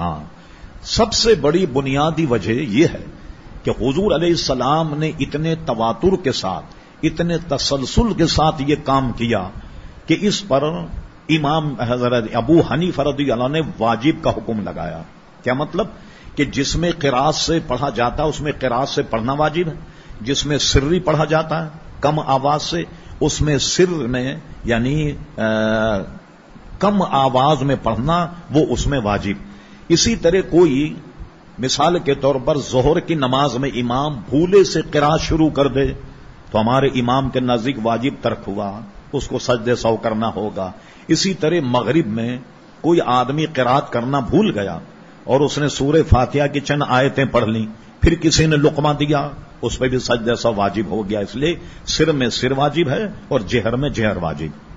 ہاں سب سے بڑی بنیادی وجہ یہ ہے کہ حضور علیہ السلام نے اتنے تواتر کے ساتھ، اتنے تسلسل کے ساتھ یہ کام کیا کہ اس پر امام حضرت ابو ہنی فرد اللہ نے واجب کا حکم لگایا۔ کیا مطلب؟ کہ جس میں قراط سے پڑھا جاتا ہے اس میں قراط سے پڑھنا واجب ہے۔ جس میں سری پڑھا جاتا ہے، کم آواز سے، اس میں سر میں یعنی کم آواز میں پڑھنا، وہ اس میں واجب۔ اسی طرح کوئی مثال کے طور پر زہر کی نماز میں امام بھولے سے قرا شروع کر دے تو ہمارے امام کے نزدیک واجب ترک ہوا، اس کو سجدے سو کرنا ہوگا۔ اسی طرح مغرب میں کوئی آدمی قرات کرنا بھول گیا اور اس نے سورہ فاتحہ کی چند آیتیں پڑھ لی پھر کسی نے لقمہ دیا، اس پہ بھی سجدہ سا واجب ہو گیا۔ اس لیے سر میں سر واجب ہے اور جہر میں جہر واجب۔